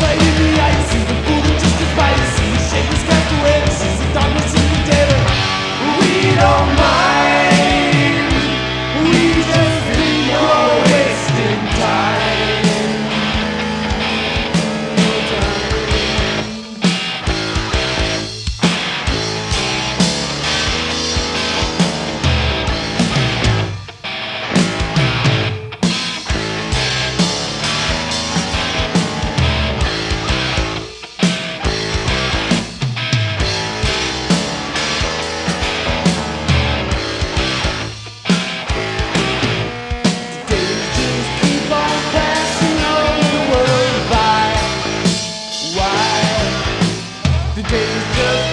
Fighting the ice is the Cause